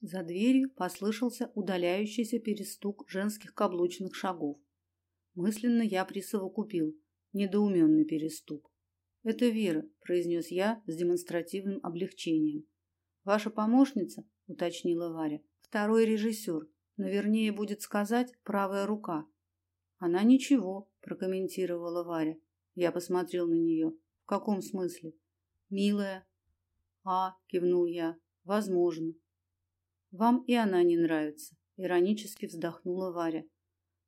За дверью послышался удаляющийся перестук женских каблучных шагов. Мысленно я присовокупил недоуменный перестук. «Это Вера», – произнес я с демонстративным облегчением. «Ваша помощница?» – уточнила Варя. «Второй режиссер, но вернее будет сказать правая рука». «Она ничего», – прокомментировала Варя. Я посмотрел на нее. «В каком смысле?» «Милая». «А», – кивнул я, – «возможно». «Вам и она не нравится», – иронически вздохнула Варя.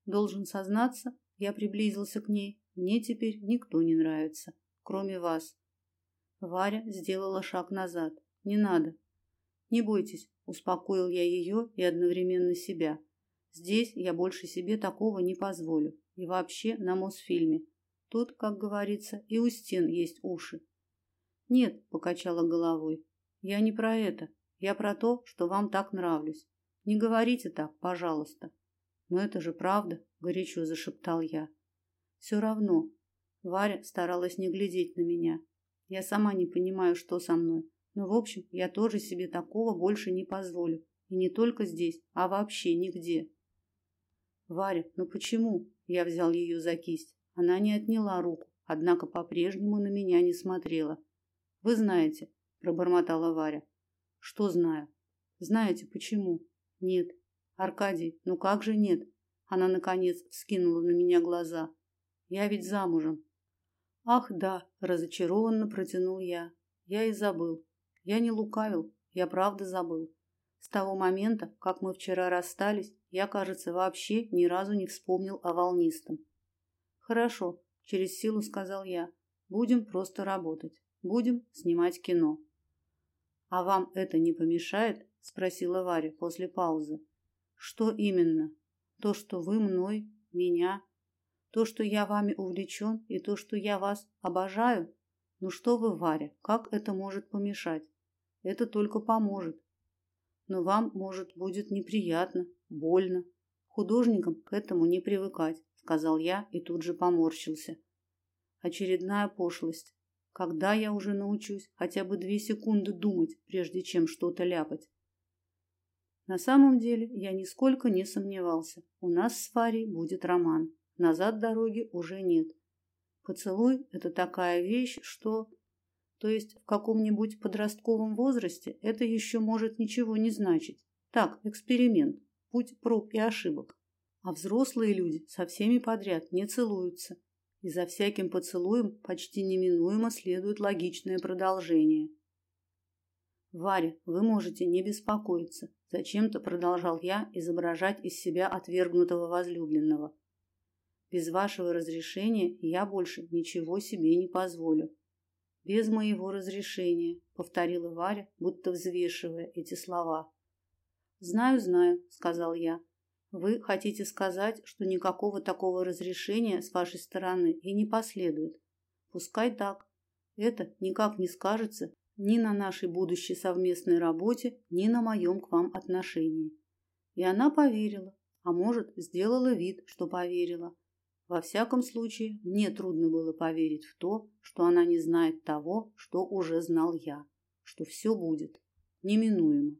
«Должен сознаться, я приблизился к ней. Мне теперь никто не нравится, кроме вас». Варя сделала шаг назад. «Не надо». «Не бойтесь», – успокоил я ее и одновременно себя. «Здесь я больше себе такого не позволю. И вообще на Мосфильме. Тут, как говорится, и у стен есть уши. Нет, покачала головой. Я не про это. Я про то, что вам так нравлюсь. Не говорите так, пожалуйста. Но это же правда, горячо зашептал я. Все равно. Варя старалась не глядеть на меня. Я сама не понимаю, что со мной. Но, в общем, я тоже себе такого больше не позволю. И не только здесь, а вообще нигде. Варя, ну почему? Я взял ее за кисть. Она не отняла руку, однако по-прежнему на меня не смотрела. Вы знаете, пробормотала Варя. Что знаю? Знаете почему? Нет. Аркадий, ну как же нет? Она наконец вскинула на меня глаза. Я ведь замужем. Ах, да, разочарованно протянул я. Я и забыл. Я не лукавил, я правда забыл. С того момента, как мы вчера расстались, я, кажется, вообще ни разу не вспомнил о волнистом. Хорошо, через силу сказал я. Будем просто работать. Будем снимать кино. А вам это не помешает? спросила Варя после паузы. Что именно? То, что вы мной, меня, то, что я вами увлечен, и то, что я вас обожаю? Ну что вы, Варя, как это может помешать? Это только поможет. Но вам, может, будет неприятно, больно. Художникам к этому не привыкать сказал я и тут же поморщился. Очередная пошлость. Когда я уже научусь хотя бы две секунды думать, прежде чем что-то ляпать? На самом деле, я нисколько не сомневался. У нас с Фарей будет роман. Назад дороги уже нет. Поцелуй это такая вещь, что то есть в каком-нибудь подростковом возрасте это еще может ничего не значить. Так, эксперимент, путь проб и ошибок. А взрослые люди со всеми подряд не целуются. И за всяким поцелуем почти неминуемо следует логичное продолжение. Варя, вы можете не беспокоиться. Зачем-то продолжал я изображать из себя отвергнутого возлюбленного. Без вашего разрешения я больше ничего себе не позволю. Без моего разрешения, повторила Варя, будто взвешивая эти слова. Знаю, знаю, сказал я. Вы хотите сказать, что никакого такого разрешения с вашей стороны и не последует? Пускай так. Это никак не скажется ни на нашей будущей совместной работе, ни на моем к вам отношении. И она поверила, а может, сделала вид, что поверила. Во всяком случае, мне трудно было поверить в то, что она не знает того, что уже знал я, что все будет неминуемо.